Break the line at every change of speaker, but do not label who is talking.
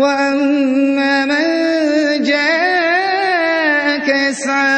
وَأَمَّا مَن جَاءَكَ يَسْعَىٰ